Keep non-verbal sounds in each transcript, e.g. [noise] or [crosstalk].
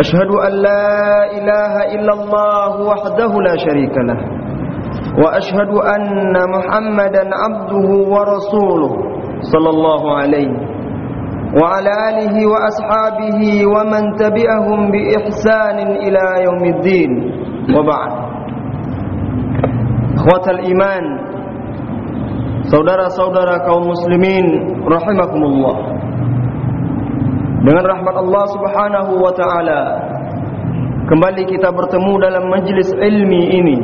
أشهد أن لا إله إلا الله وحده لا شريك له وأشهد أن محمدا عبده ورسوله صلى الله عليه وعلى آله وأصحابه ومن تبعهم بإحسان إلى يوم الدين. وبعد أخوة الإيمان Saudara-saudara kaum muslimin rahimakumullah Dengan rahmat Allah subhanahu wa ta'ala Kembali kita bertemu dalam majlis ilmi ini.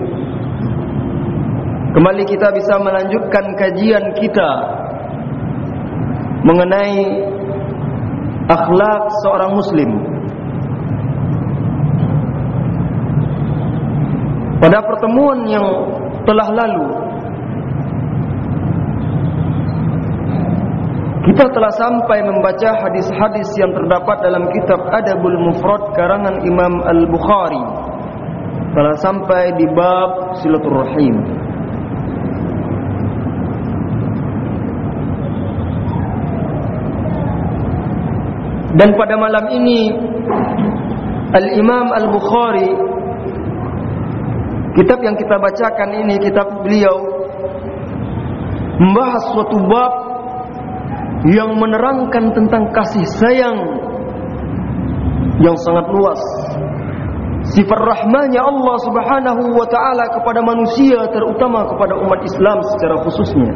Kembali kita bisa melanjutkan kajian kita Mengenai Akhlak seorang muslim. Pada pertemuan yang telah lalu Kita telah sampai membaca hadis-hadis yang terdapat dalam kitab Adabul Mufrad karangan Imam Al-Bukhari. Telah sampai di bab Silaturrahim. Dan pada malam ini Al-Imam Al-Bukhari kitab yang kita bacakan ini kitab beliau membahas suatu bab yang menerangkan tentang kasih sayang yang sangat luas. Sifat rahmanya Allah subhanahu wa ta'ala kepada manusia terutama kepada umat Islam secara khususnya.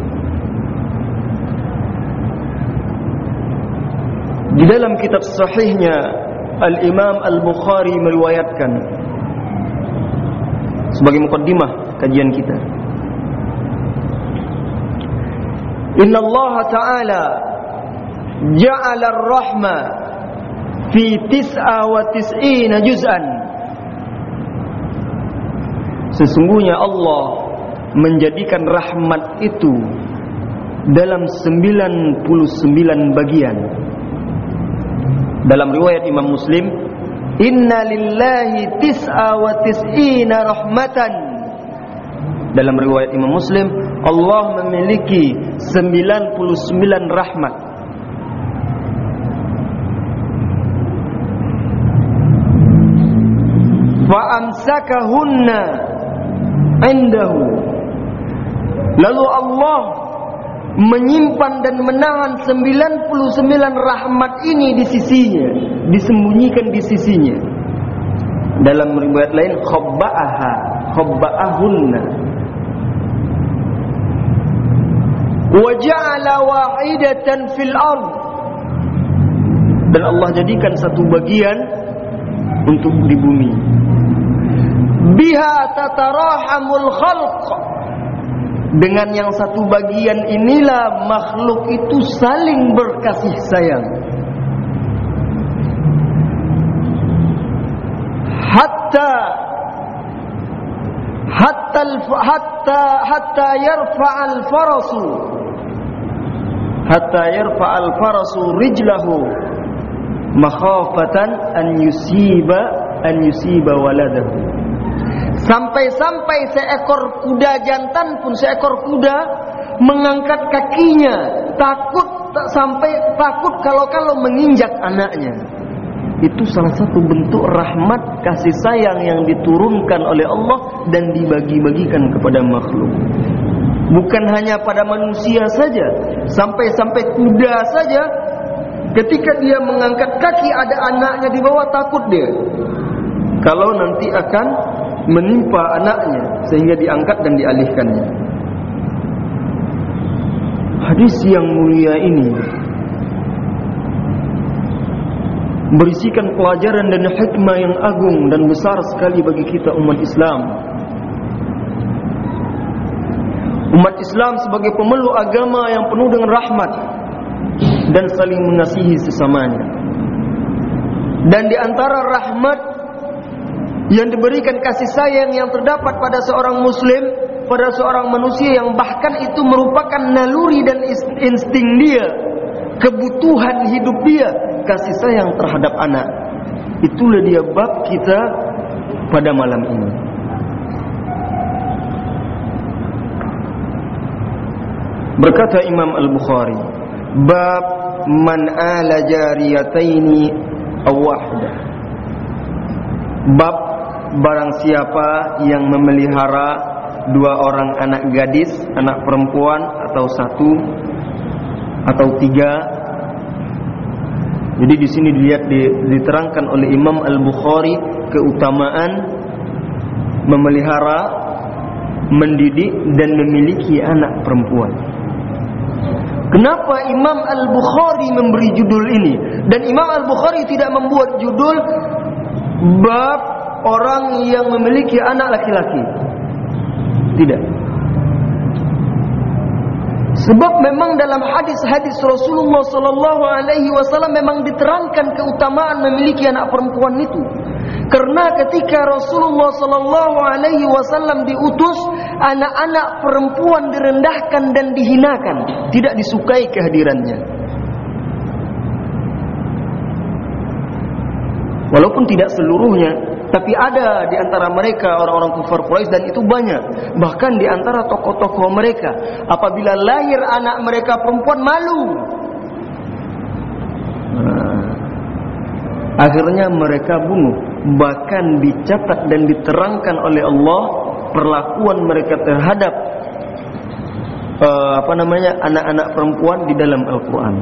Di dalam kitab sahihnya Al-Imam Al-Bukhari meriwayatkan sebagai mukaddimah kajian kita. Inna Allah Ta'ala ja'ala ar-rahma fi tis'a wa tis'ina juz'an. Sesungguhnya Allah menjadikan rahmat itu dalam 99 bagian. Dalam riwayat Imam Muslim Inna lillahi tis'a wa tis'ina rahmatan. Dalam riwayat Imam Muslim Allah memiliki 99 rahmat fa'amsakahunna indahu lalu Allah menyimpan dan menahan 99 rahmat ini di sisinya disembunyikan di sisinya. Dalam riwayat lain khabba'aha khabba'ahunna. Wa ja'ala wahidatan fil ard. Dan Allah jadikan satu bagian untuk di bumi biha tatarahamul khalq. Dengan yang satu bagian inilah makhluk itu saling berkasih sayang. Hatta hatta hatta hatta yarfa'al farasu. Hatta yarfa'al farasu rijlahu makhafatan an yusiba an yusiba waladahu sampai-sampai seekor kuda jantan pun seekor kuda mengangkat kakinya. Takut tak sampai takut kalau-kalau menginjak anaknya. Itu salah satu bentuk rahmat kasih sayang yang diturunkan oleh Allah dan dibagi-bagikan kepada makhluk. Bukan hanya pada manusia saja sampai-sampai kuda saja ketika dia mengangkat kaki ada anaknya di bawah takut dia. Kalau nanti akan menimpa anaknya sehingga diangkat dan dialihkannya. Hadis yang mulia ini berisikan pelajaran dan hikmah yang agung dan besar sekali bagi kita umat Islam. Umat Islam sebagai pemeluk agama yang penuh dengan rahmat dan saling mengasihi sesamanya. Dan di antara rahmat yang diberikan kasih sayang yang terdapat pada seorang muslim pada seorang manusia yang bahkan itu merupakan naluri dan insting dia kebutuhan hidup dia kasih sayang terhadap anak. Itulah dia bab kita pada malam ini. Berkata Imam Al-Bukhari bab man ala jariyataini aw wahdah bab barang siapa yang memelihara dua orang anak gadis anak perempuan atau satu atau tiga jadi di sini dilihat diterangkan oleh Imam Al-Bukhari keutamaan memelihara mendidik dan memiliki anak perempuan. Kenapa Imam Al-Bukhari memberi judul ini? Dan Imam Al-Bukhari tidak membuat judul bab orang yang memiliki anak laki-laki? Tidak. Sebab memang dalam hadis-hadis Rasulullah sallallahu alaihi wasallam memang diterangkan keutamaan memiliki anak perempuan itu. Karena ketika Rasulullah sallallahu alaihi wasallam diutus, anak-anak perempuan direndahkan dan dihinakan, tidak disukai kehadirannya. Walaupun tidak seluruhnya, tapi ada di antara mereka orang-orang kufar Quraisy dan itu banyak. Bahkan di antara tokoh-tokoh mereka, apabila lahir anak mereka perempuan malu. Nah, akhirnya mereka bunuh bahkan dicatat dan diterangkan oleh Allah perlakuan mereka terhadap uh, apa namanya anak-anak perempuan di dalam Al-Qur'an.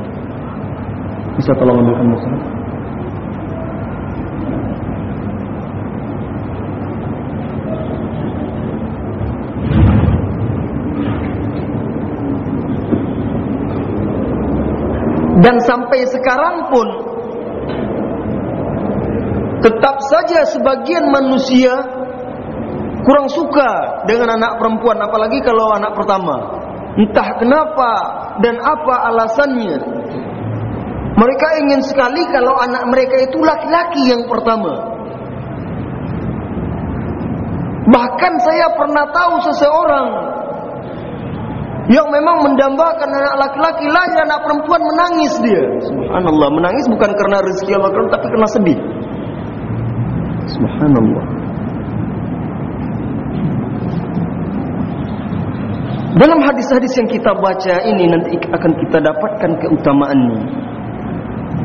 Bisa tolong ambilkan mushaf? Dan sampai sekarang pun Tetap saja sebagian manusia kurang suka dengan anak perempuan apalagi kalau anak pertama. Entah kenapa dan apa alasannya. Mereka ingin sekali kalau anak mereka itu laki-laki yang pertama. Bahkan saya pernah tahu seseorang yang memang mendambakan anak laki-laki lahir anak perempuan menangis dia. Subhanallah, menangis bukan karena rezeki Allah tapi karena sedih. Subhanallah. Dalam hadis-hadis yang kita baca ini nanti akan kita dapatkan keutamaannya.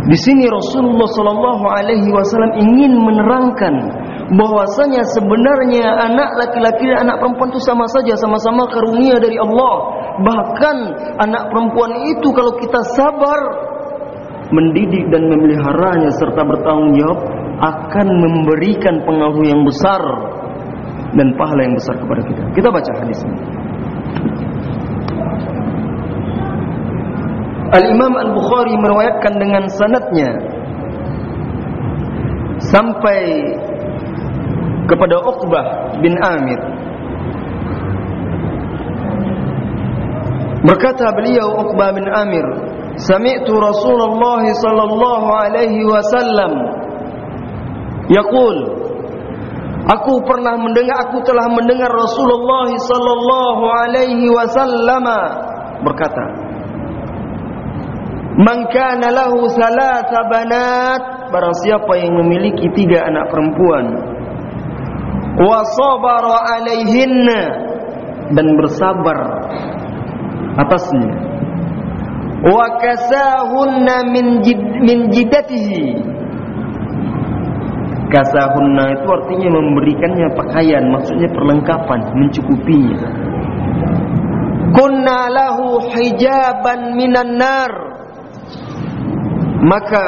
Di sini Rasulullah sallallahu alaihi wasallam ingin menerangkan bahwasanya sebenarnya anak laki-laki dan anak perempuan itu sama saja sama-sama karunia dari Allah. Bahkan anak perempuan itu kalau kita sabar mendidik dan memeliharanya serta bertanggung jawab akan memberikan pengaruh yang besar dan pahala yang besar kepada kita. Kita baca hadis ini. Al-Imam Al-Bukhari meriwayatkan dengan sanadnya sampai kepada Uqbah bin Amir. Berkata beliau Uqbah bin Amir, "Sami'tu Rasulullah sallallahu alaihi wasallam Yaqul Aku pernah mendengar aku telah mendengar Rasulullah sallallahu alaihi wasallam berkata Man kana lahu thalatha banat barang siapa yang memiliki tiga anak perempuan wa sabara alaihinna dan bersabar atasnya wa kasahunna min jid, min jiddatihi Kasahunna itu artinya memberikannya pakaian, maksudnya perlengkapan, mencukupinya. Kunna lahu hijaban minan nar. Maka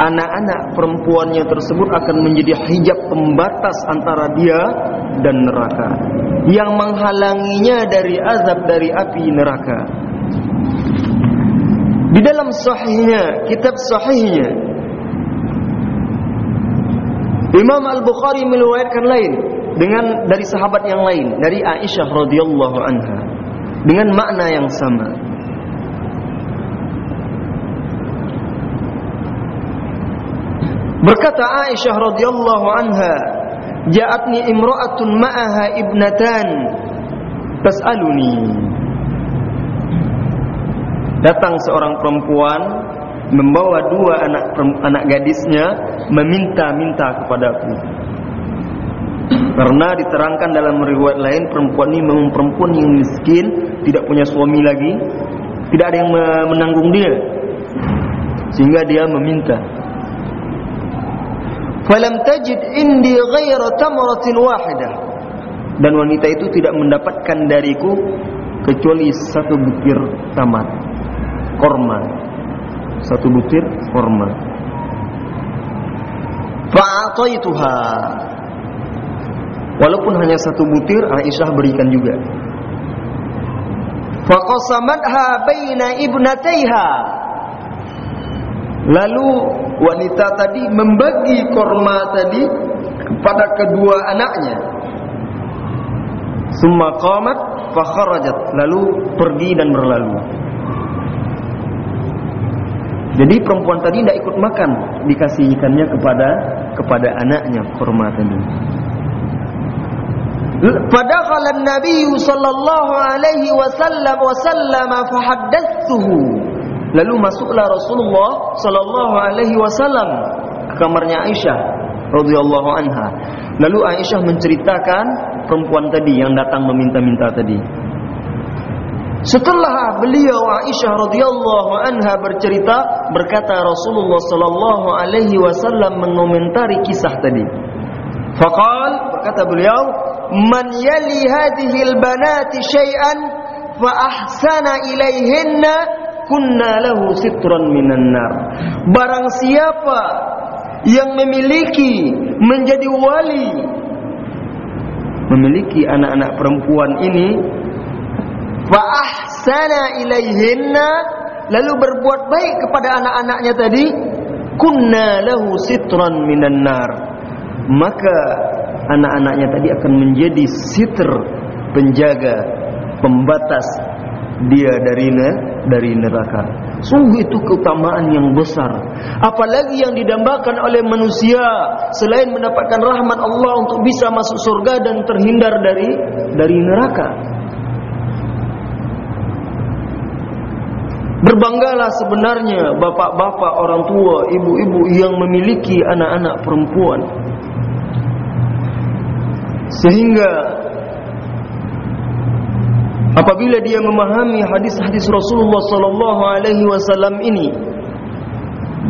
anak-anak perempuannya tersebut akan menjadi hijab pembatas antara dia dan neraka yang menghalanginya dari azab dari api neraka. Di dalam sahihnya, kitab sahihnya Imam Al-Bukhari meriwayatkan lain dengan dari sahabat yang lain dari Aisyah radhiyallahu anha dengan makna yang sama. Berkata Aisyah radhiyallahu anha, ja'atni imra'atun ma'aha ibnatan. Tas'aluni datang seorang perempuan membawa dua anak anak gadisnya meminta-minta kepadaku karena diterangkan dalam riwayat lain perempuan ini memang perempuan yang miskin tidak punya suami lagi tidak ada yang menanggung dia. Sehingga dia meminta falam tajid indi ghaira tamratin wahidah dan wanita itu tidak mendapatkan dariku kecuali satu butir tamat korma. Satu butir korma. Fa'ataituha. Walaupun hanya satu butir Aisyah berikan juga. Faqasamatha baina ibnataiha lalu wanita tadi membagi korma tadi kepada kedua anaknya. Summa qamat fa kharajat. Lalu pergi dan berlalu. Jadi perempuan tadi tidak ikut makan dikasihkannya kepada kepada anaknya korma tadi. Padahal Nabi sallallahu alaihi wasallam wasallam fahaddatsuhu. Lalu masuklah Rasulullah sallallahu alaihi wasallam ke kamarnya Aisyah radhiyallahu anha. Lalu Aisyah menceritakan perempuan tadi yang datang meminta-minta tadi. Setelah beliau Aisyah radhiyallahu anha bercerita, berkata Rasulullah sallallahu alaihi wasallam mengomentari kisah tadi. Faqal berkata beliau, man yali hadhihi albanati shay'an fa ahsana ilayhinna kunna lahu sitran minan nar. Barang siapa yang memiliki menjadi wali memiliki anak-anak perempuan ini fa ahsana ilayhinna lalu berbuat baik kepada anak-anaknya tadi kunna lahu sitran minan nar. Maka anak-anaknya tadi akan menjadi sitr penjaga pembatas dia dari dari neraka. Sungguh itu keutamaan yang besar. Apalagi yang didambakan oleh manusia selain mendapatkan rahmat Allah untuk bisa masuk surga dan terhindar dari dari neraka. Berbanggalah sebenarnya bapak-bapak, orang tua, ibu-ibu yang memiliki anak-anak perempuan sehingga apabila dia memahami hadis-hadis Rasulullah sallallahu alaihi wasallam ini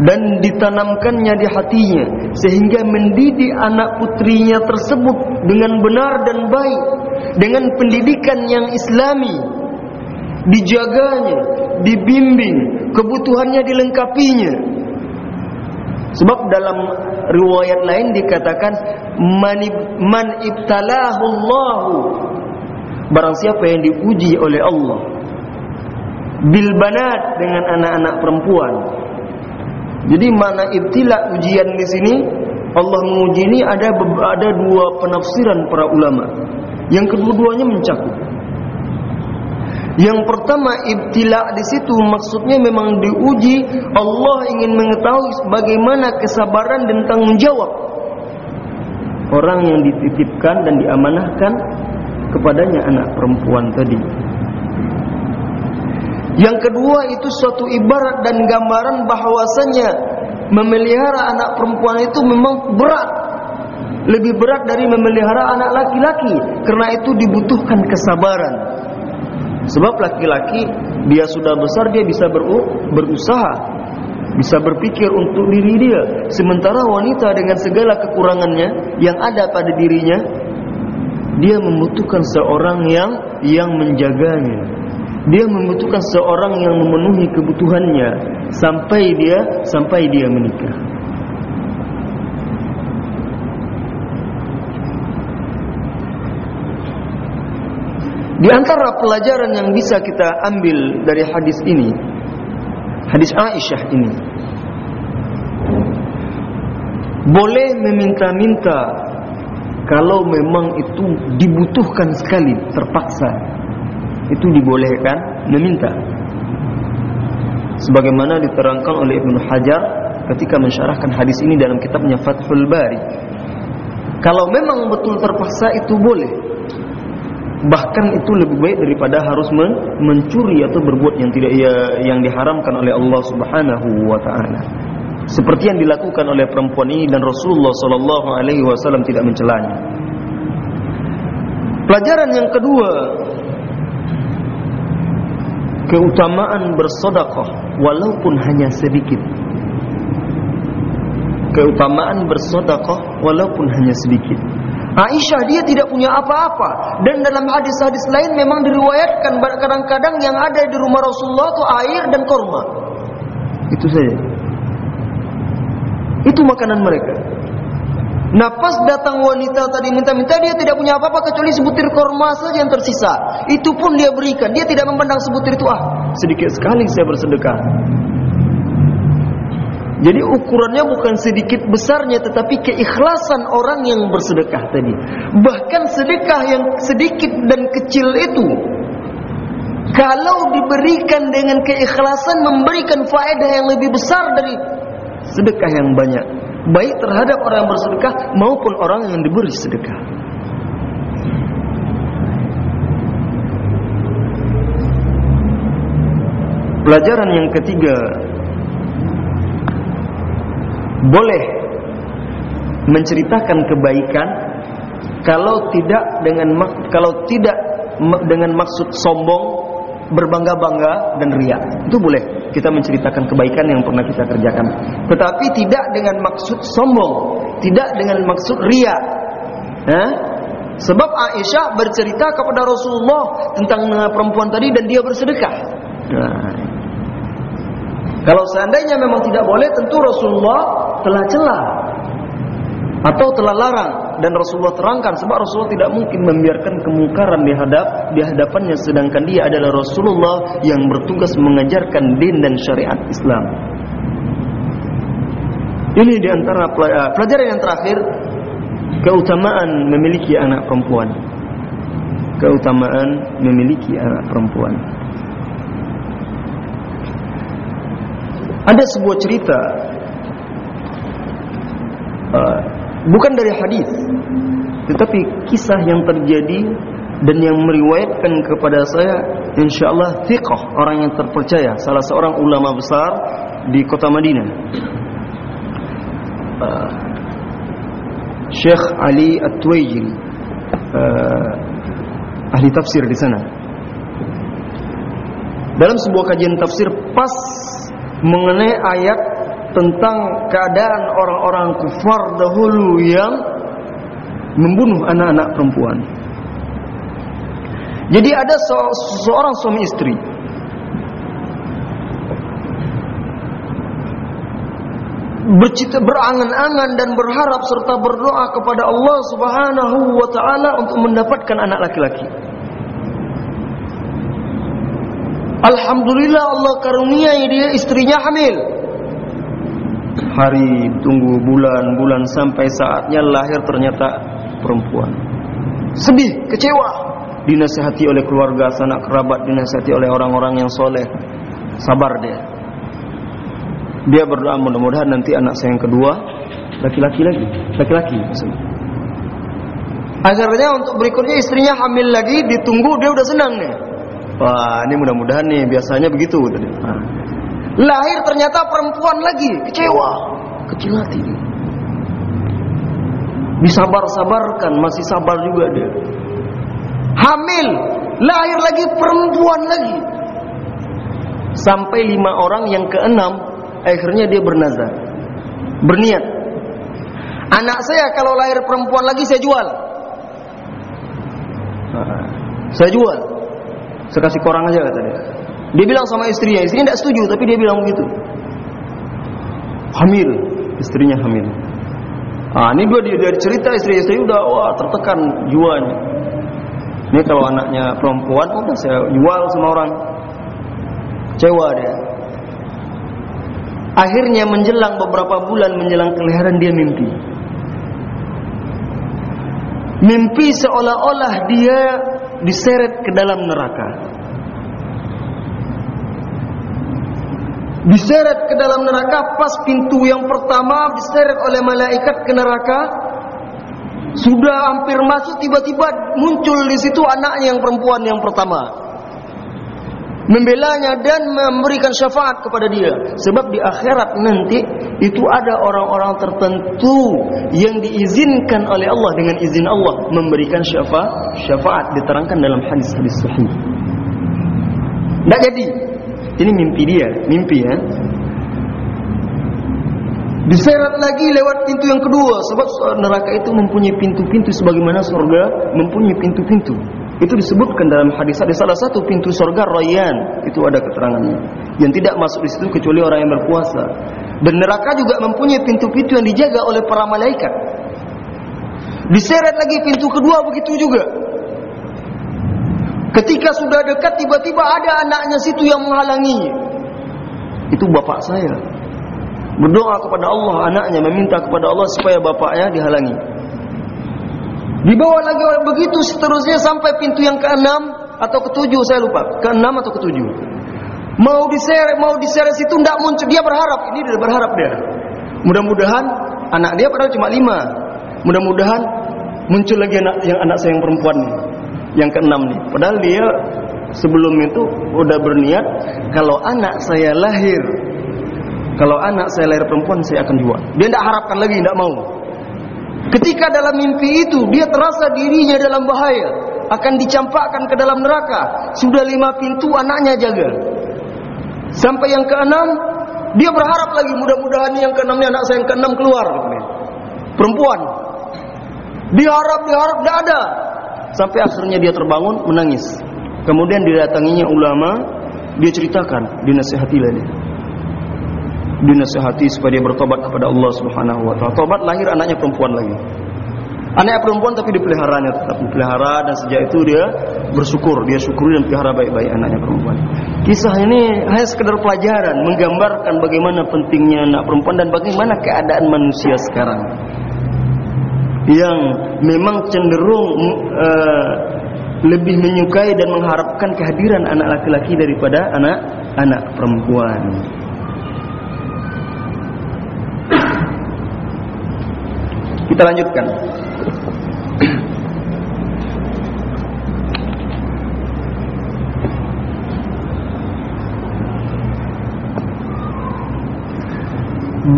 dan ditanamkannya di hatinya sehingga mendidik anak putrinya tersebut dengan benar dan baik dengan pendidikan yang islami dijaganya dibimbing kebutuhannya dilengkapinya. Sebab dalam riwayat lain dikatakan man, ibtalahu Allah barang siapa yang diuji oleh Allah bil banat dengan anak-anak perempuan. Jadi mana ibtila ujian di sini? Allah menguji ini ada ada dua penafsiran para ulama. Yang kedua-duanya mencakup. Yang pertama ibtila di situ maksudnya memang diuji Allah ingin mengetahui bagaimana kesabaran dan tanggung jawab orang yang dititipkan dan diamanahkan kepadanya anak perempuan tadi. Yang kedua itu suatu ibarat dan gambaran bahawasanya memelihara anak perempuan itu memang berat. Lebih berat dari memelihara anak laki-laki. Karena itu dibutuhkan kesabaran. Sebab laki-laki dia sudah besar dia bisa berusaha bisa berpikir untuk diri dia sementara wanita dengan segala kekurangannya yang ada pada dirinya dia membutuhkan seorang yang yang menjaganya. Dia membutuhkan seorang yang memenuhi kebutuhannya sampai dia sampai dia menikah. Di antara pelajaran yang bisa kita ambil dari hadis ini hadis Aisyah ini boleh meminta-minta kalau memang itu dibutuhkan sekali terpaksa itu dibolehkan meminta sebagaimana diterangkan oleh Ibnu Hajar ketika mensyarahkan hadis ini dalam kitabnya Fathul Bari Kalau memang betul terpaksa itu boleh. Bahkan itu lebih baik daripada harus mencuri atau berbuat yang tidak ya, yang diharamkan oleh Allah Subhanahu wa taala. Seperti yang dilakukan oleh perempuan ini dan Rasulullah sallallahu alaihi wasallam tidak mencelanya. Pelajaran yang kedua keutamaan bersedekah walaupun hanya sedikit. Keutamaan bersedekah walaupun hanya sedikit. Aisyah dia tidak punya apa-apa. Dan dalam hadis-hadis lain memang diriwayatkan kadang-kadang yang ada di rumah Rasulullah itu air dan kurma. Itu saja itu makanan mereka Nafas datang wanita tadi minta-minta dia tidak punya apa-apa kecuali sebutir korma saja yang tersisa. Itu pun dia berikan. Dia tidak memandang sebutir itu ah sedikit sekali saya bersedekah. Jadi ukurannya bukan sedikit besarnya tetapi keikhlasan orang yang bersedekah tadi. Bahkan sedekah yang sedikit dan kecil itu kalau diberikan dengan keikhlasan memberikan faedah yang lebih besar dari sedekah yang banyak baik terhadap orang yang bersedekah maupun orang yang diberi sedekah. Pelajaran yang ketiga boleh menceritakan kebaikan kalau tidak dengan kalau tidak dengan maksud sombong berbangga-bangga dan riak. Itu boleh kita menceritakan kebaikan yang pernah kita kerjakan. Tetapi tidak dengan maksud sombong, tidak dengan maksud riak. Eh? Sebab Aisyah bercerita kepada Rasulullah tentang perempuan tadi dan dia bersedekah. Nah. Kalau seandainya memang tidak boleh, tentu Rasulullah telah celah atau telah larang dan Rasulullah terangkan sebab Rasulullah tidak mungkin membiarkan kemungkaran di hadap di hadapannya sedangkan dia adalah Rasulullah yang bertugas mengajarkan din dan syariat Islam. Ini di antara eh, pelajaran yang terakhir keutamaan memiliki anak perempuan. Keutamaan memiliki anak perempuan. Ada sebuah cerita uh, bukan dari hadis. Tetapi kisah yang terjadi dan yang meriwayatkan kepada saya insyaallah thiqah orang yang terpercaya salah seorang ulama besar di kota Madinah. Uh, Syekh Ali At-Tuwaijiri uh, ahli tafsir di sana. Dalam sebuah kajian tafsir pas mengenai ayat tentang keadaan orang-orang kufar dahulu yang membunuh anak-anak perempuan. Jadi ada seorang suami istri bercita berangan-angan dan berharap serta berdoa kepada Allah Subhanahu wa taala untuk mendapatkan anak laki-laki. Alhamdulillah Allah karuniai dia istrinya hamil hari tunggu bulan-bulan sampai saatnya lahir ternyata perempuan. Sedih kecewa. Dinasihati oleh keluarga sanak kerabat dinasihati oleh orang-orang yang soleh. Sabar dia. Dia berdoa mudah-mudahan nanti anak saya yang kedua laki-laki lagi. Laki-laki akhirnya untuk berikutnya istrinya hamil lagi ditunggu dia udah senang nih. Wah ini mudah-mudahan nih biasanya begitu nah. Lahir ternyata perempuan lagi, kecewa, kecil hati. Disabar-sabarkan, masih sabar juga dia. Hamil, lahir lagi perempuan lagi. Sampai lima orang yang keenam, akhirnya dia bernazar. Berniat. Anak saya kalau lahir perempuan lagi saya jual. Saya jual. Saya kasih korang aja kata dia. Dia bilang sama istrinya, istrinya tidak setuju tapi dia bilang begitu. Hamil, istrinya hamil. Ah, ini dua dia dari cerita istri istri udah wah tertekan jiwanya. Ini kalau anaknya perempuan udah saya jual sama orang. Cewa dia. Akhirnya menjelang beberapa bulan menjelang kelahiran dia mimpi. Mimpi seolah-olah dia diseret ke dalam neraka. Diseret ke dalam neraka pas pintu yang pertama diseret oleh malaikat ke neraka. Sudah hampir masuk tiba-tiba muncul di situ anaknya yang perempuan yang pertama. Membelanya dan memberikan syafaat kepada dia. Sebab di akhirat nanti itu ada orang-orang tertentu yang diizinkan oleh Allah. Dengan izin Allah memberikan syafaat syafaat diterangkan dalam hadis-hadis sahih. Tidak jadi ini mimpi dia mimpi ya diseret lagi lewat pintu yang kedua sebab neraka itu mempunyai pintu-pintu sebagaimana surga mempunyai pintu-pintu. Itu disebutkan dalam hadis. Ada salah satu pintu surga Rayyan. Itu ada keterangannya. Yang tidak masuk di situ kecuali orang yang berpuasa. Dan neraka juga mempunyai pintu-pintu yang dijaga oleh para malaikat. Diseret lagi pintu kedua begitu juga ketika sudah dekat tiba-tiba ada anaknya situ yang menghalangi itu bapak saya berdoa kepada Allah anaknya meminta kepada Allah supaya bapaknya dihalangi Dibawa lagi oleh begitu seterusnya sampai pintu yang keenam atau ketujuh saya lupa. Keenam atau ketujuh. Mau diseret, mau diseret situ tidak muncul. Dia berharap, ini dia berharap dia. Mudah-mudahan anak dia padahal cuma lima. Mudah-mudahan muncul lagi anak yang anak saya yang perempuan nih, yang keenam nih. Padahal dia sebelum itu udah berniat kalau anak saya lahir, kalau anak saya lahir perempuan saya akan jual. Dia tidak harapkan lagi, tidak mau. Ketika dalam mimpi itu dia terasa dirinya dalam bahaya, akan dicampakkan ke dalam neraka. Sudah lima pintu anaknya jaga. Sampai yang keenam, dia berharap lagi mudah-mudahan yang keenam ini anak saya yang keenam keluar. Perempuan. Diharap, diharap, tidak ada. Sampai akhirnya dia terbangun, menangis. Kemudian didatanginya ulama, dia ceritakan, dinasihatilah dia dinasihati supaya dia bertobat kepada Allah Subhanahu wa taala. Tobat lahir anaknya perempuan lagi. Anaknya perempuan tapi dipeliharanya tetap dipelihara dan sejak itu dia bersyukur, dia syukuri dan pelihara baik-baik anaknya perempuan. Kisah ini hanya sekedar pelajaran menggambarkan bagaimana pentingnya anak perempuan dan bagaimana keadaan manusia sekarang. Yang memang cenderung uh, lebih menyukai dan mengharapkan kehadiran anak laki-laki daripada anak anak perempuan. Kita lanjutkan.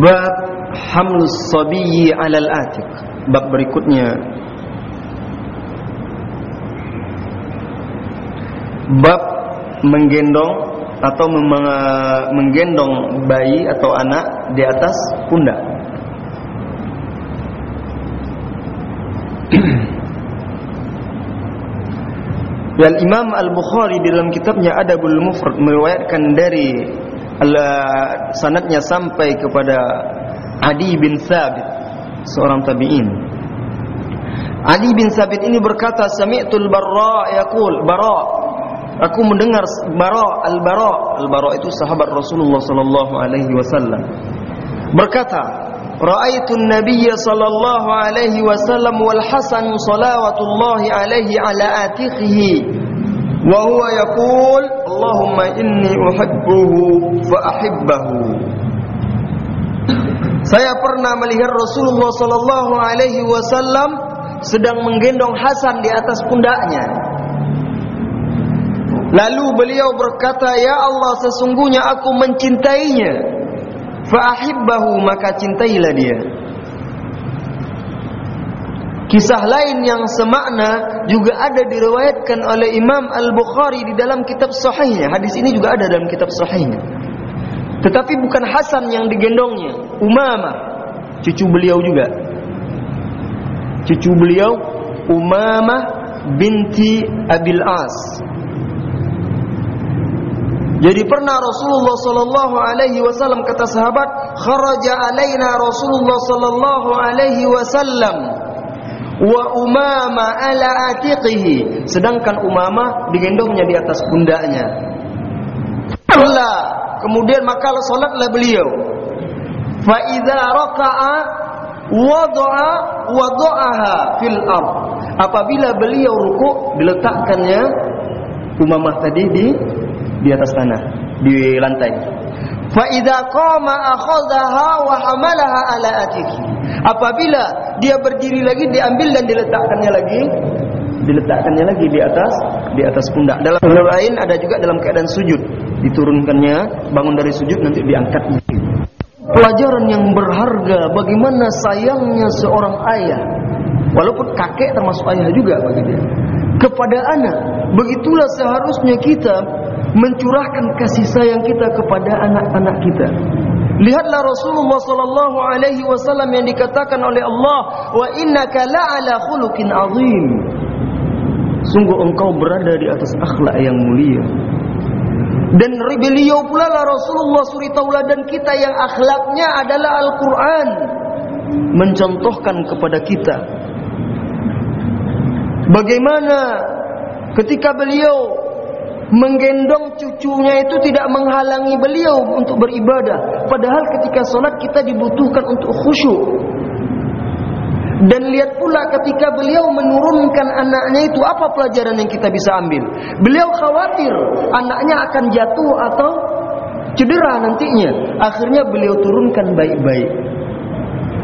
Bab hamlus sabiyyi 'ala al-atiq. Bab berikutnya bab menggendong atau menggendong bayi atau anak di atas pundak. [clears throat] Dan Imam Al-Bukhari dalam kitabnya Adabul Mufrad meriwayatkan dari sanadnya sampai kepada Adi bin Sabit seorang tabi'in Ali bin Sabit ini berkata sami'tul barra yaqul Barra aku mendengar Barra Al-Barra Al-Barra itu sahabat Rasulullah sallallahu alaihi wasallam berkata ra'aitu an-nabiyya sallallahu alaihi wasallam wal hasan salawatullahi alaihi ala atikhihi وهو Allahumma inni uhibbuhu Fa فأحبه Saya pernah melihat Rasulullah sallallahu alaihi wasallam sedang menggendong Hasan di atas pundaknya. Lalu beliau berkata, "Ya Allah, sesungguhnya aku mencintainya." fa'ahibbahu maka cintailah dia Kisah lain yang semakna juga ada diriwayatkan oleh Imam Al-Bukhari di dalam kitab sahihnya. Hadis ini juga ada dalam kitab sahihnya. Tetapi bukan Hasan yang digendongnya, Umamah, cucu beliau juga. Cucu beliau Umamah binti Abil As. Jadi pernah Rasulullah sallallahu alaihi wasallam kata sahabat, kharaja alaina Rasulullah sallallahu alaihi wasallam wa Umama ala atiqihi, sedangkan Umama digendongnya di atas pundaknya. Allah, kemudian maka salatlah beliau. Fa idza raka'a wada'a wada'aha fil ard. Apabila beliau rukuk diletakkannya Umamah tadi di di atas tanah di lantai fa idza qama akhadhaha wa hamalaha ala atiqi apabila dia berdiri lagi diambil dan diletakkannya lagi diletakkannya lagi di atas di atas pundak. Dalam lain ada juga dalam keadaan sujud, diturunkannya bangun dari sujud nanti diangkat. Pelajaran yang berharga bagaimana sayangnya seorang ayah walaupun kakek termasuk ayah juga bagi dia kepada anak. Begitulah seharusnya kita mencurahkan kasih sayang kita kepada anak-anak kita. Lihatlah Rasulullah sallallahu alaihi wasallam yang dikatakan oleh Allah, "Wa innaka la'ala khuluqin 'azim." Sungguh engkau berada di atas akhlak yang mulia. Dan beliau pula lah Rasulullah suri tauladan kita yang akhlaknya adalah Al-Quran. Mencontohkan kepada kita. Bagaimana ketika beliau menggendong cucunya itu tidak menghalangi beliau untuk beribadah. Padahal ketika solat kita dibutuhkan untuk khusyuk. Dan lihat pula ketika beliau menurunkan anaknya itu apa pelajaran yang kita bisa ambil? Beliau khawatir anaknya akan jatuh atau cedera nantinya. Akhirnya beliau turunkan baik-baik.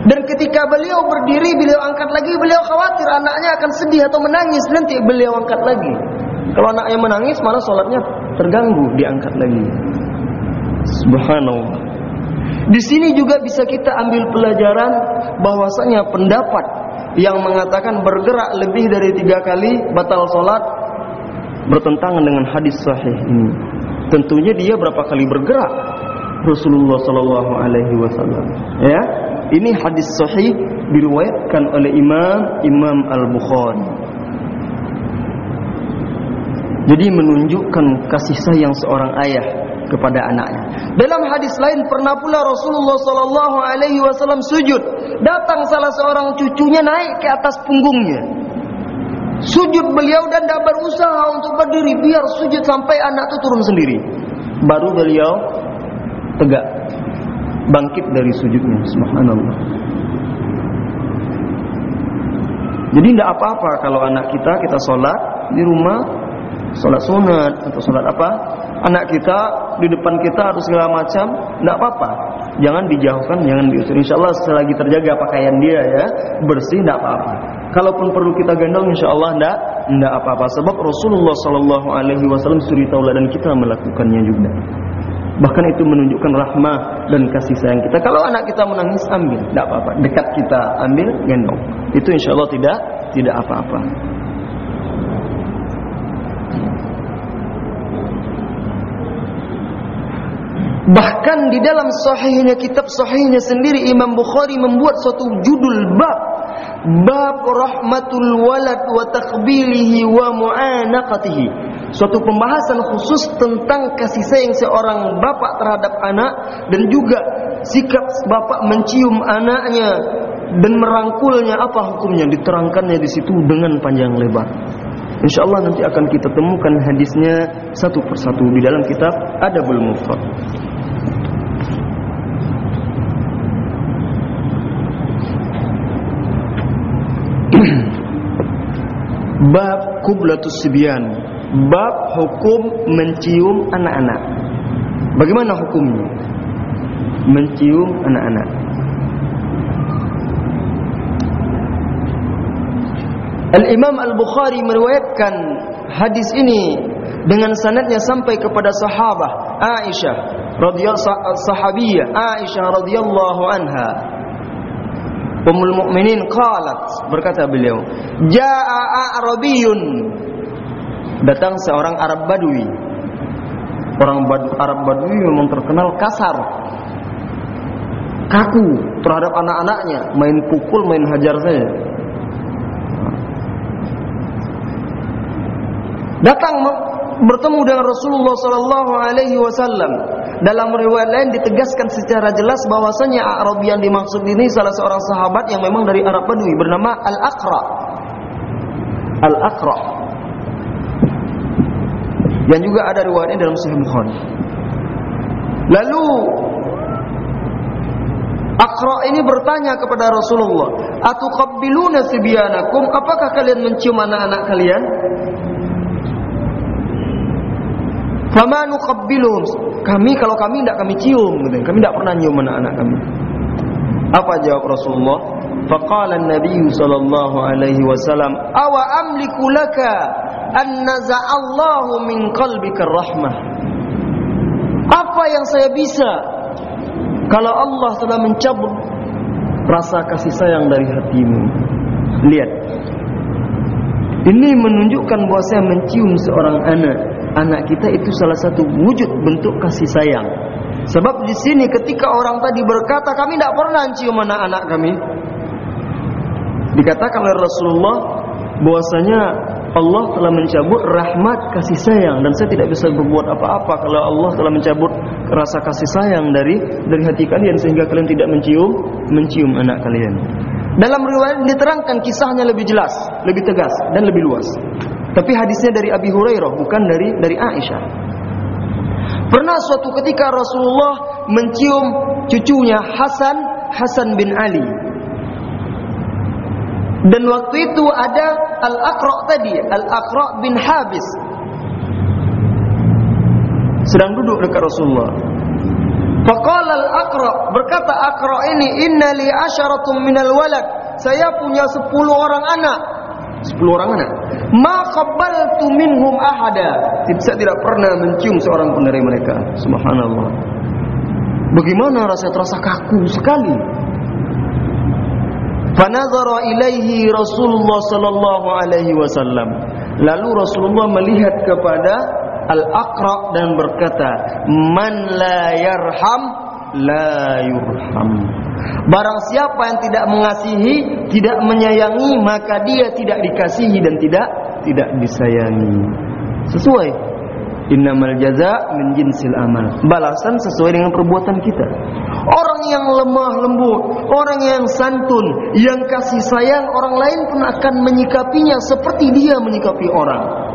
Dan ketika beliau berdiri, beliau angkat lagi, beliau khawatir anaknya akan sedih atau menangis. Nanti beliau angkat lagi. Kalau anaknya menangis, malah solatnya terganggu, diangkat lagi. Subhanallah. Di sini juga bisa kita ambil pelajaran bahwasanya pendapat yang mengatakan bergerak lebih dari tiga kali batal solat bertentangan dengan hadis sahih ini. Tentunya dia berapa kali bergerak Rasulullah Sallallahu Alaihi Wasallam. Ya, ini hadis sahih diriwayatkan oleh Imam Imam Al Bukhari. Jadi menunjukkan kasih sayang seorang ayah kepada anaknya. Dalam hadis lain pernah pula Rasulullah sallallahu alaihi wasallam sujud. Datang salah seorang cucunya naik ke atas punggungnya. Sujud beliau dan tidak berusaha untuk berdiri biar sujud sampai anak itu turun sendiri. Baru beliau tegak bangkit dari sujudnya. Subhanallah. Jadi tidak apa-apa kalau anak kita kita solat di rumah, solat sunat atau solat apa, anak kita di depan kita harus segala macam, tidak apa-apa. Jangan dijauhkan, jangan diusir. Insya Allah selagi terjaga pakaian dia ya bersih, tidak apa-apa. Kalaupun perlu kita gendong, insya Allah tidak, tidak apa-apa. Sebab Rasulullah Sallallahu Alaihi Wasallam suri dan kita melakukannya juga. Bahkan itu menunjukkan rahmah dan kasih sayang kita. Kalau anak kita menangis, ambil, tidak apa-apa. Dekat kita, ambil, gendong. Itu insya Allah tidak, tidak apa-apa. Bahkan di dalam sahihnya kitab sahihnya sendiri Imam Bukhari membuat suatu judul bab bab rahmatul walad wa takbilihi wa mu'anaqatihi. Suatu pembahasan khusus tentang kasih sayang seorang bapak terhadap anak dan juga sikap bapak mencium anaknya dan merangkulnya apa hukumnya diterangkannya di situ dengan panjang lebar. Insyaallah nanti akan kita temukan hadisnya satu persatu di dalam kitab Adabul Mufrad. [clears throat] Bab kublatus sibyan. Bab hukum mencium anak-anak. Bagaimana hukumnya? Mencium anak-anak. Al-Imam Al-Bukhari meriwayatkan hadis ini dengan sanadnya sampai kepada sahabah Aisyah radhiyallahu sahabiyah Aisyah radhiyallahu anha Ummul Mukminin qalat berkata beliau, "Jaa Arabiyun." Datang seorang Arab Badui. Orang Badu, Arab Badui memang terkenal kasar. Kaku terhadap anak-anaknya, main pukul, main hajar saja. Datang bertemu dengan Rasulullah sallallahu alaihi wasallam dalam riwayat lain ditegaskan secara jelas bahwasanya Arab yang dimaksud ini salah seorang sahabat yang memang dari Arab Badui bernama Al-Aqra. Al-Aqra. Yang juga ada riwayatnya dalam Sahih Bukhari. Lalu Aqra ini bertanya kepada Rasulullah, "Atuqabbiluna sibyanakum? Apakah kalian mencium anak-anak kalian?" Fama nuqabbiluhum. Kami kalau kami tidak kami cium gitu. Kami tidak pernah cium anak-anak kami. Apa jawab Rasulullah? Faqala an-nabiy sallallahu alaihi wasallam, "Awa amliku laka an naza'allahu min qalbika rahmah?" Apa yang saya bisa kalau Allah telah mencabut rasa kasih sayang dari hatimu? Lihat. Ini menunjukkan bahawa saya mencium seorang anak. Anak kita itu salah satu wujud bentuk kasih sayang. Sebab di sini ketika orang tadi berkata kami tidak pernah cium anak-anak kami. Dikatakan oleh Rasulullah bahwasanya Allah telah mencabut rahmat kasih sayang dan saya tidak bisa berbuat apa-apa kalau Allah telah mencabut rasa kasih sayang dari dari hati kalian sehingga kalian tidak mencium mencium anak kalian. Dalam riwayat diterangkan kisahnya lebih jelas, lebih tegas dan lebih luas. Tapi hadisnya dari Abi Hurairah bukan dari dari Aisyah. Pernah suatu ketika Rasulullah mencium cucunya Hasan Hasan bin Ali. Dan waktu itu ada Al-Aqra tadi, Al-Aqra bin Habis. Sedang duduk dekat Rasulullah. Faqala Al-Aqra, berkata Aqra ini, "Inna li asyaratum minal walad." Saya punya 10 orang anak. 10 orang anak. Ma qabbaltu minhum ahada. Saya tidak pernah mencium seorang pun dari mereka. Subhanallah. Bagaimana rasa terasa kaku sekali. Fanazara ilaihi Rasulullah sallallahu alaihi wasallam. Lalu Rasulullah melihat kepada Al-Aqra dan berkata, "Man la yarham la yurham." Barang siapa yang tidak mengasihi, tidak menyayangi, maka dia tidak dikasihi dan tidak tidak disayangi. Sesuai. Innamal jaza min jinsil amal. Balasan sesuai dengan perbuatan kita. Orang yang lemah lembut, orang yang santun, yang kasih sayang, orang lain pun akan menyikapinya seperti dia menyikapi orang.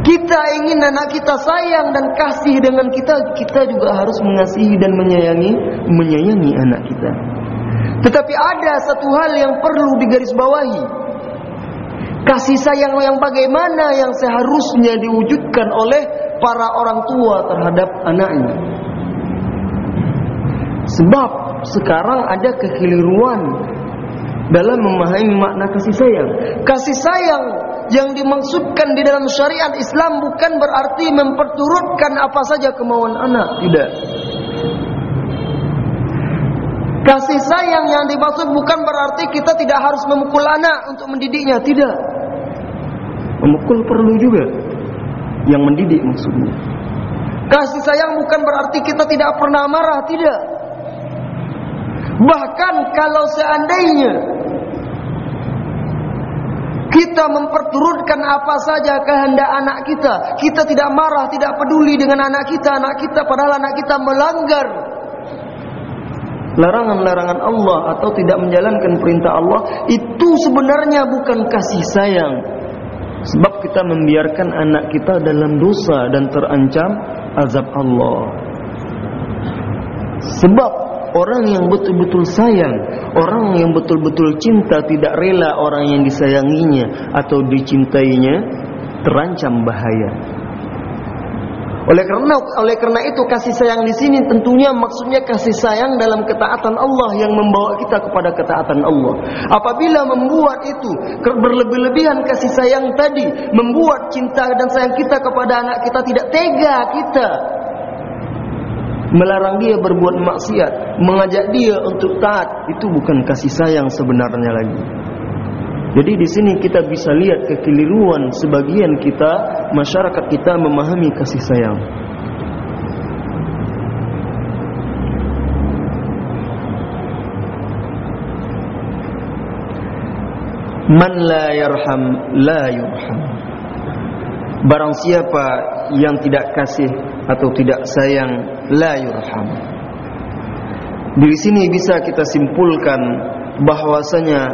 Kita ingin anak kita sayang dan kasih dengan kita, kita juga harus mengasihi dan menyayangi menyayangi anak kita. Tetapi ada satu hal yang perlu digarisbawahi. Kasih sayang yang bagaimana yang seharusnya diwujudkan oleh para orang tua terhadap anaknya. Sebab sekarang ada kekeliruan dalam memahami makna kasih sayang. Kasih sayang yang dimaksudkan di dalam syariat Islam bukan berarti memperturutkan apa saja kemauan anak, tidak. Kasih sayang yang dimaksud bukan berarti kita tidak harus memukul anak untuk mendidiknya, tidak. Memukul perlu juga. Yang mendidik maksudnya. Kasih sayang bukan berarti kita tidak pernah marah, tidak. Bahkan kalau seandainya kita memperturutkan apa saja kehendak anak kita, kita tidak marah, tidak peduli dengan anak kita, anak kita padahal anak kita melanggar larangan-larangan Allah atau tidak menjalankan perintah Allah. Itu sebenarnya bukan kasih sayang. Sebab kita membiarkan anak kita dalam dosa dan terancam azab Allah. Sebab orang yang betul-betul sayang orang yang betul-betul cinta tidak rela orang yang disayanginya atau dicintainya terancam bahaya oleh karena oleh karena itu kasih sayang di sini tentunya maksudnya kasih sayang dalam ketaatan Allah yang membawa kita kepada ketaatan Allah. Apabila membuat itu berlebih-lebihan kasih sayang tadi membuat cinta dan sayang kita kepada anak kita tidak tega kita melarang dia berbuat maksiat, mengajak dia untuk taat, itu bukan kasih sayang sebenarnya lagi. Jadi di sini kita bisa lihat kekeliruan sebagian kita masyarakat kita memahami kasih sayang. Man la yarham la yurham. Barang siapa yang tidak kasih atau tidak sayang la yurham. Di sini bisa kita simpulkan bahwasanya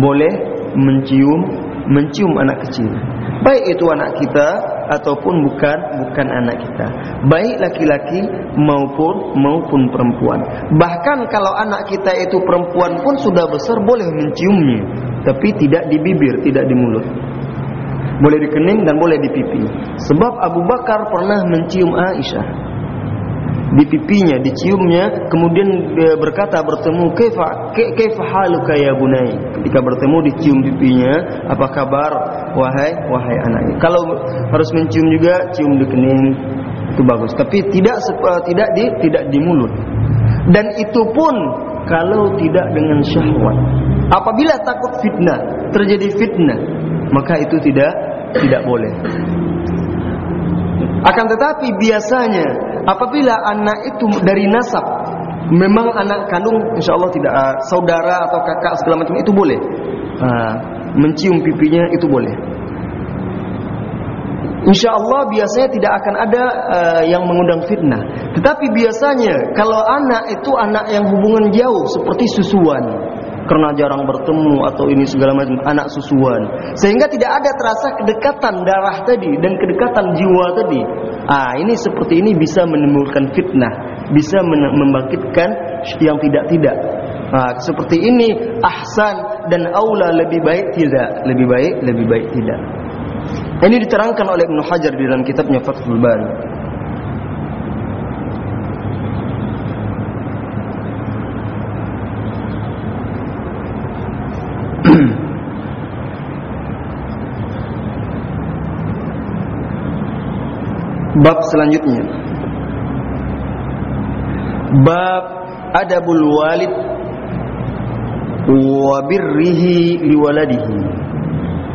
boleh mencium mencium anak kecil. Baik itu anak kita ataupun bukan bukan anak kita. Baik laki-laki maupun maupun perempuan. Bahkan kalau anak kita itu perempuan pun sudah besar boleh menciumnya tapi tidak di bibir tidak di mulut boleh di kening dan boleh di pipi sebab Abu Bakar pernah mencium Aisyah. Di pipinya diciumnya kemudian dia berkata bertemu kaifa kaifa haluka ya bunai? Ketika bertemu dicium pipinya apa kabar wahai wahai anaknya kalau harus mencium juga cium di kening itu bagus. Tapi tidak tidak di tidak di mulut. Dan itu pun kalau tidak dengan syahwat. Apabila takut fitnah terjadi fitnah maka itu tidak tidak boleh. Akan tetapi biasanya apabila anak itu dari nasab memang anak kandung insyaallah tidak uh, saudara atau kakak segala macam itu boleh. Uh, mencium pipinya itu boleh. Insyaallah biasanya tidak akan ada uh, yang mengundang fitnah. Tetapi biasanya kalau anak itu anak yang hubungan jauh seperti susuan karena jarang bertemu atau ini segala macam anak susuan. Sehingga tidak ada terasa kedekatan darah tadi dan kedekatan jiwa tadi. Ah ini seperti ini bisa menimbulkan fitnah bisa membangkitkan yang tidak-tidak. Ah seperti ini ahsan dan aula lebih baik tidak? Lebih baik lebih baik tidak. Ini diterangkan oleh Ibnu Hajar di dalam kitabnya Fathul Bari Bab selanjutnya. Bab adabul walid wa birrihi liwaladihi.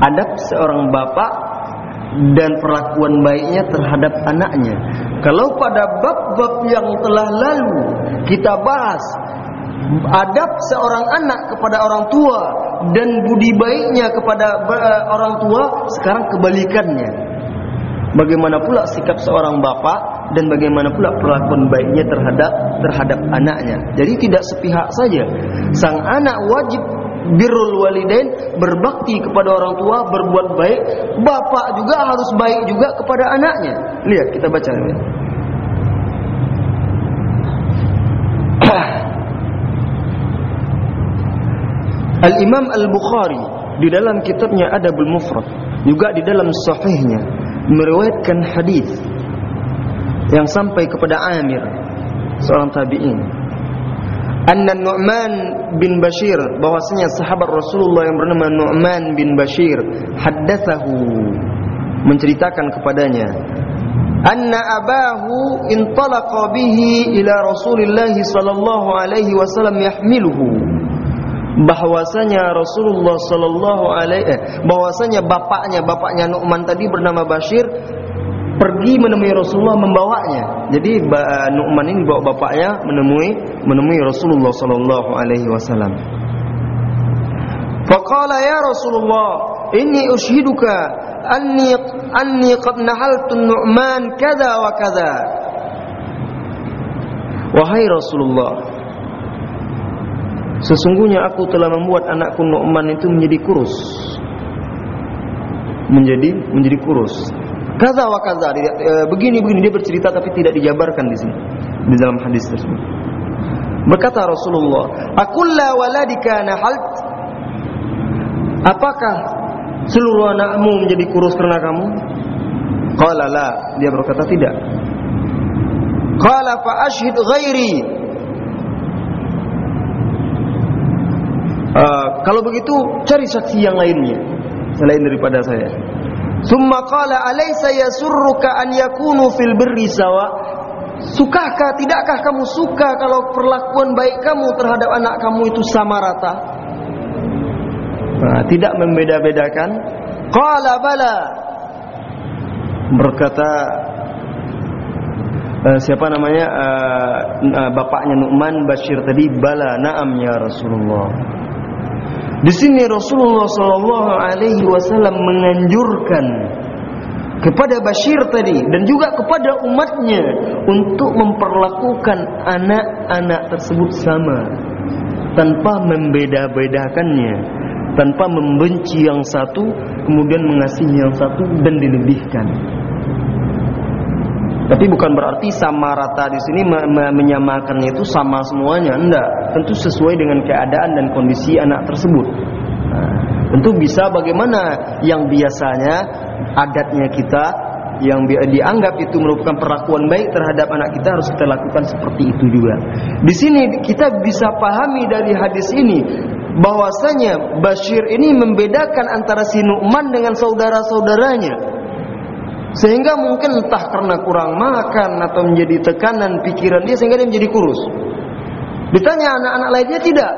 Adab seorang bapak dan perlakuan baiknya terhadap anaknya. Kalau pada bab-bab yang telah lalu kita bahas Adab seorang anak kepada orang tua dan budi baiknya kepada eh, orang tua Sekarang kebalikannya Bagaimana pula sikap seorang bapak dan bagaimana pula perlakuan baiknya terhadap terhadap anaknya. Jadi tidak sepihak saja. Sang anak wajib birrul walidain berbakti kepada orang tua, berbuat baik. Bapak juga harus baik juga kepada anaknya. Lihat kita baca ini. [clears throat] Al-Imam Al-Bukhari di dalam kitabnya Adabul Mufrad juga di dalam sahihnya meriwayatkan hadis yang sampai kepada Amir seorang tabi'in. Anna Nu'man bin Bashir bahwasanya sahabat Rasulullah yang bernama Nu'man bin Bashir haddatsahu menceritakan kepadanya anna abahu intalaqa bihi ila Rasulillah sallallahu alaihi wasallam yahmiluhu bahwasanya Rasulullah sallallahu alaihi eh, bahwasanya bapaknya bapaknya Nu'man tadi bernama Bashir pergi menemui Rasulullah membawanya. Jadi uh, Nu'man ini bawa bapaknya menemui menemui Rasulullah sallallahu alaihi wasallam. Faqala ya Rasulullah, inni ushiduka anni anni qad nahaltu Nu'man kada wa kada. Wahai Rasulullah, Sesungguhnya aku telah membuat anakku Nu'man itu menjadi kurus. Menjadi menjadi kurus. Kaza wa kaza. Begini-begini e, dia bercerita tapi tidak dijabarkan di sini. Di dalam hadis tersebut. Berkata Rasulullah Akulla waladika nahalt. Apakah seluruh anakmu menjadi kurus karena kamu? Qala la. Dia berkata tidak. Qala fa ashhid ghairi Uh, kalau begitu cari saksi yang lainnya selain daripada saya. Summa qala alaysa yasurruka an yakunu fil birri sawa? Sukahkah tidakkah kamu suka kalau perlakuan baik kamu terhadap anak kamu itu sama rata? Nah, tidak membeda-bedakan. Qala bala. Berkata uh, siapa namanya uh, uh, bapaknya Nu'man Bashir tadi bala na'am ya Rasulullah. Di sini Rasulullah sallallahu alaihi wasallam menganjurkan kepada Bashir tadi dan juga kepada umatnya untuk memperlakukan anak-anak tersebut sama tanpa membeda-bedakannya tanpa membenci yang satu kemudian mengasihi yang satu dan dilebihkan tapi bukan berarti sama rata di sini menyamakannya itu sama semuanya, enggak. Tentu sesuai dengan keadaan dan kondisi anak tersebut. Nah, tentu bisa bagaimana yang biasanya adatnya kita yang dianggap itu merupakan perlakuan baik terhadap anak kita harus kita lakukan seperti itu juga. Di sini kita bisa pahami dari hadis ini bahwasanya Bashir ini membedakan antara si Nu'man dengan saudara-saudaranya. Sehingga mungkin entah karena kurang makan atau menjadi tekanan pikiran dia sehingga dia menjadi kurus. Ditanya anak-anak lainnya tidak.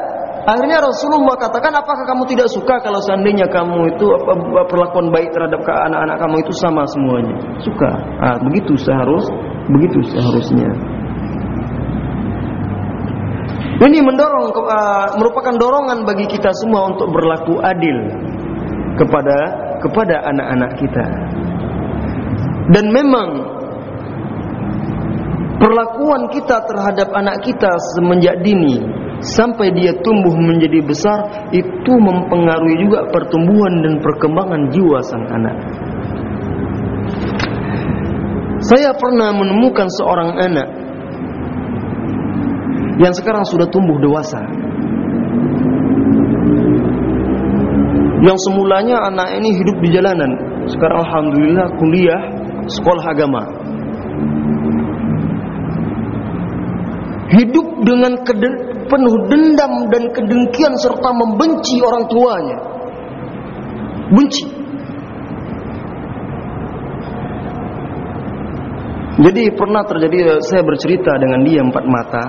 Akhirnya Rasulullah katakan, apakah kamu tidak suka kalau seandainya kamu itu perlakuan baik terhadap anak-anak kamu itu sama semuanya? Suka. Ah, begitu seharus, begitu seharusnya. Ini mendorong uh, merupakan dorongan bagi kita semua untuk berlaku adil kepada kepada anak-anak kita. Dan memang perlakuan kita terhadap anak kita semenjak dini sampai dia tumbuh menjadi besar itu mempengaruhi juga pertumbuhan dan perkembangan jiwa sang anak. Saya pernah menemukan seorang anak yang sekarang sudah tumbuh dewasa. Yang semulanya anak ini hidup di jalanan, sekarang alhamdulillah kuliah sekolah agama. Hidup dengan penuh dendam dan kedengkian serta membenci orang tuanya. Benci. Jadi pernah terjadi saya bercerita dengan dia empat mata.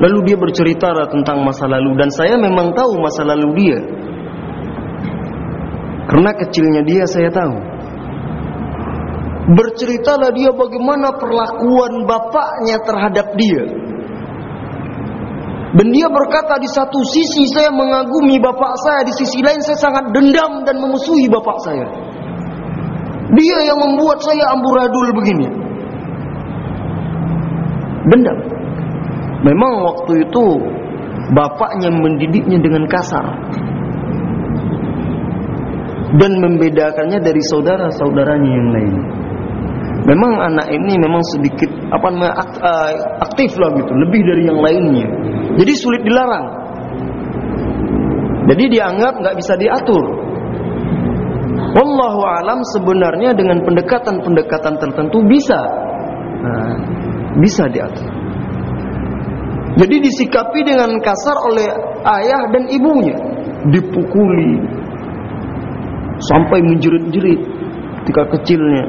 Lalu dia bercerita tentang masa lalu dan saya memang tahu masa lalu dia. Karena kecilnya dia saya tahu. Berceritalah dia bagaimana perlakuan bapaknya terhadap dia. Dan dia berkata di satu sisi saya mengagumi bapak saya, di sisi lain saya sangat dendam dan memusuhi bapak saya. Dia yang membuat saya amburadul begini. Dendam. Memang waktu itu bapaknya mendidiknya dengan kasar. Dan membedakannya dari saudara-saudaranya yang lain. Memang anak ini memang sedikit apa eh, aktif lah gitu, lebih dari yang lainnya. Jadi sulit dilarang. Jadi dianggap nggak bisa diatur. Wallahu alam sebenarnya dengan pendekatan-pendekatan tertentu bisa, nah, bisa diatur. Jadi disikapi dengan kasar oleh ayah dan ibunya, dipukuli sampai menjerit-jerit ketika kecilnya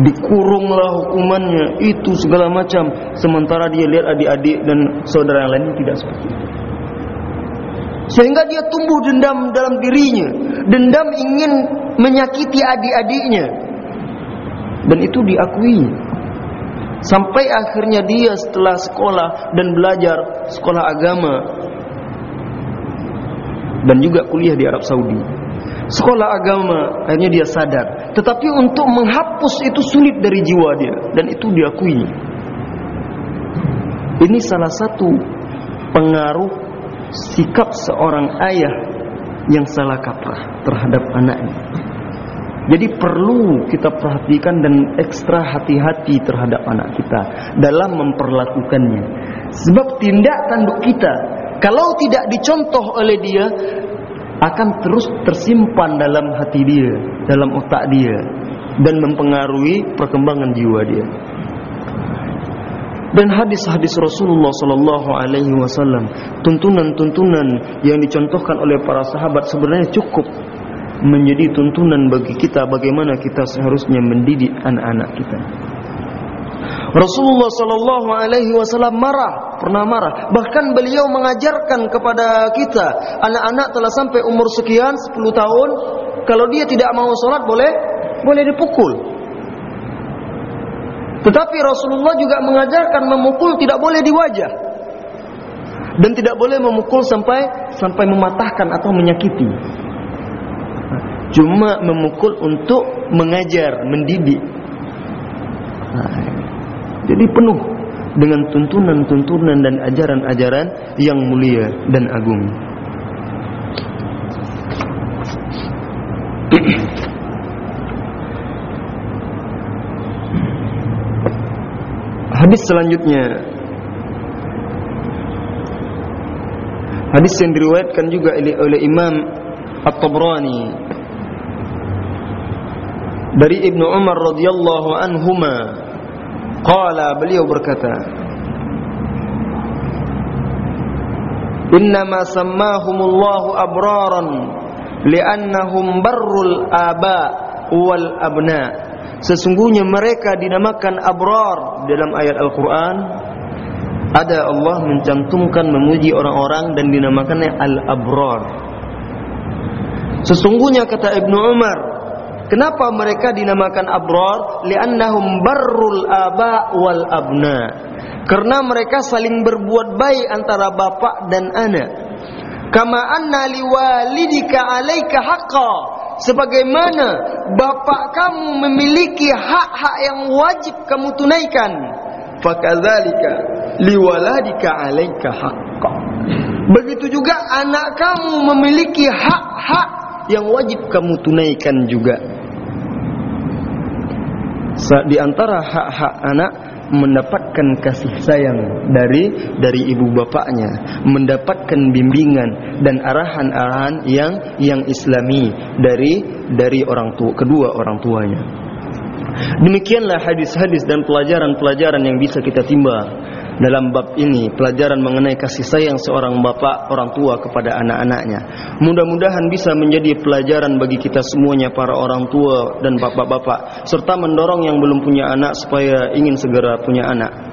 dikurunglah hukumannya itu segala macam. Sementara dia lihat adik-adik dan saudara yang lain tidak seperti itu. Sehingga dia tumbuh dendam dalam dirinya. Dendam ingin menyakiti adik-adiknya. Dan itu diakui. Sampai akhirnya dia setelah sekolah dan belajar sekolah agama dan juga kuliah di Arab Saudi sekolah agama akhirnya dia sadar. Tetapi untuk menghapus itu sulit dari jiwa dia. Dan itu diakui. Ini salah satu pengaruh sikap seorang ayah yang salah kaprah terhadap anaknya. Jadi perlu kita perhatikan dan ekstra hati-hati terhadap anak kita dalam memperlakukannya. Sebab tindak tanduk kita kalau tidak dicontoh oleh dia akan terus tersimpan dalam hati dia, dalam otak dia dan mempengaruhi perkembangan jiwa dia. Dan hadis-hadis Rasulullah sallallahu alaihi wasallam, tuntunan-tuntunan yang dicontohkan oleh para sahabat sebenarnya cukup menjadi tuntunan bagi kita bagaimana kita seharusnya mendidik anak-anak kita. Rasulullah sallallahu alaihi wasallam marah, pernah marah. Bahkan beliau mengajarkan kepada kita, anak-anak telah sampai umur sekian 10 tahun, kalau dia tidak mau salat boleh boleh dipukul. Tetapi Rasulullah juga mengajarkan memukul tidak boleh di wajah. Dan tidak boleh memukul sampai sampai mematahkan atau menyakiti. Cuma memukul untuk mengajar, mendidik. Nah, jadi penuh dengan tuntunan-tuntunan dan ajaran-ajaran yang mulia dan agung. [clears throat] Hadis selanjutnya Hadis yang diriwayatkan juga oleh Imam At-Tabrani dari Ibnu Umar radhiyallahu anhuma qala beliau berkata Innama sammahumullahu abraran li'annahum barrul aba wal abna. Sesungguhnya mereka dinamakan abrar dalam ayat Al-Quran. Ada Allah mencantumkan memuji orang-orang dan dinamakannya al-abrar. Sesungguhnya kata Ibnu Umar Kenapa mereka dinamakan abrar? Li'annahum barrul aba wal abna. Karena mereka saling berbuat baik antara bapak dan anak. Kama anna liwalidika alaika haqqa. Sebagaimana bapak kamu memiliki hak-hak yang wajib kamu tunaikan. Fakadzalika liwaladika alaika haqqa. Begitu juga anak kamu memiliki hak-hak yang wajib kamu tunaikan juga di antara hak-hak anak mendapatkan kasih sayang dari dari ibu bapaknya mendapatkan bimbingan dan arahan-arahan yang yang islami dari dari orang tua kedua orang tuanya. Demikianlah hadis-hadis dan pelajaran-pelajaran yang bisa kita timba dalam bab ini pelajaran mengenai kasih sayang seorang bapa orang tua kepada anak-anaknya. Mudah-mudahan bisa menjadi pelajaran bagi kita semuanya para orang tua dan bapak-bapak serta mendorong yang belum punya anak supaya ingin segera punya anak.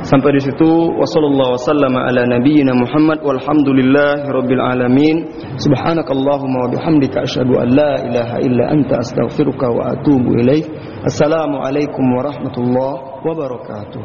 Sampai di situ wasallallahu wasallam ala nabiyyina Muhammad walhamdulillahi rabbil alamin. Subhanakallahumma wa bihamdika asyhadu an la ilaha illa anta astaghfiruka wa atubu ilaik. Assalamualaikum warahmatullahi wabarakatuh.